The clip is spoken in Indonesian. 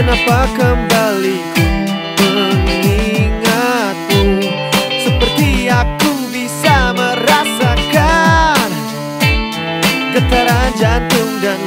Kenapa kembali ku mengingatmu? Seperti aku bisa merasakan Getaran jantung dan